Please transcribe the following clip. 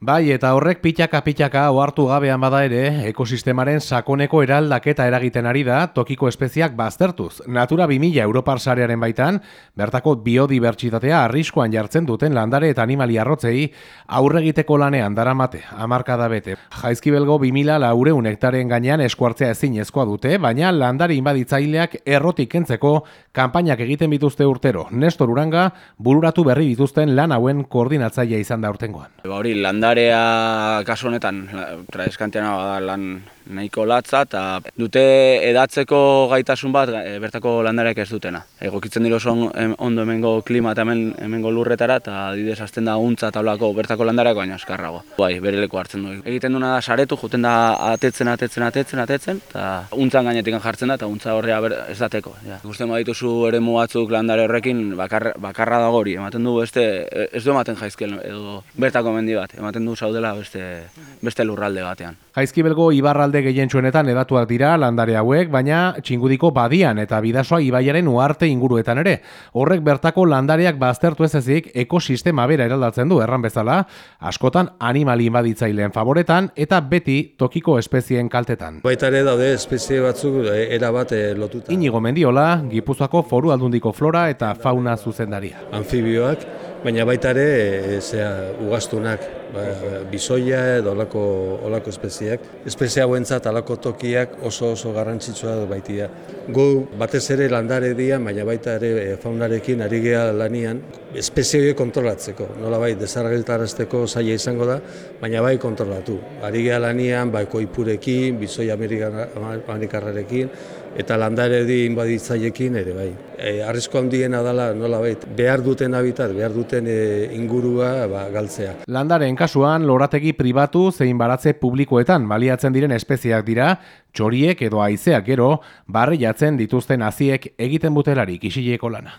Bai, eta horrek pitaka-pitaka ohartu gabean bada ere, ekosistemaren sakoneko eraldaketa eragiten ari da tokiko espeziak baztertuz. Natura 2000 Europar sarearen baitan, bertako biodibertsitatea arriskoan jartzen duten landare eta animali arrotzei aurregiteko lanean daramate, amarkada bete. Jaizkibelgo 2000 laureun hektaren gainean eskuartzea ezin ezkoa dute, baina landare inbaditzaileak errotik kentzeko kanpainak egiten bituzte urtero. Nestor Uranga, bururatu berri dituzten lan hauen koordinatzailea izan da urtengoan. Ba hori, landarea kasu honetan, traeskantean da lan nahiko latza eta dute edatzeko gaitasun bat e, bertako landareak ez dutena. Egokitzen dira oso ondo hemengo klima eta hemen, hemengo lurretara eta adidez azten da untza tablako bertako landareak baina eskarrago. Bai, bere leku hartzen du. Egiten duna da saretu, juten da atetzen, atetzen, atetzen, atetzen, eta untzan gainetik jartzen da eta untza horrea ez dateko. Ja. Gusten badituzu ere batzuk landare horrekin bakar, bakarra dago hori, ematen du beste, ez du ematen jaizkel edo bertako mendi bat, ematen du zaudela beste, beste lurralde batean. Jaizkibelgo ibarralde gehientsuenetan edatuak dira landare hauek, baina txingudiko badian eta bidasoa ibaiaren uarte inguruetan ere. Horrek bertako landareak baztertu ez ezik ekosistema bera eraldatzen du erran bezala, askotan animali inbaditzaileen favoretan eta beti tokiko espezien kaltetan. Baita ere daude espezie batzuk eh, era bat eh, lotuta. Inigo Mendiola, Gipuzako foru aldundiko flora eta fauna zuzendaria. Anfibioak, baina baita ere e, zea, ugastunak, ba, bisoia edo olako, olako espeziak. Espezia hauentzat alako tokiak oso oso garrantzitsua baitia. Gu batez ere landare dia, baina baita ere e, faunarekin ari geha lanian, espezie kontrolatzeko. Nola bai, desargeltarazteko zaila izango da, baina bai kontrolatu. Ari geha lanian, bai koipurekin, bisoia amerikarrarekin, eta landare di inbaditzaiekin ere bai. E, Arrisko handiena dela nola bai, behar duten habitat, behar duten e, ingurua ba, galtzea. Landaren kasuan, lorategi pribatu zein baratze publikoetan baliatzen diren espeziak dira, txoriek edo haizeak gero, barri jatzen dituzten aziek egiten butelarik isileko lana.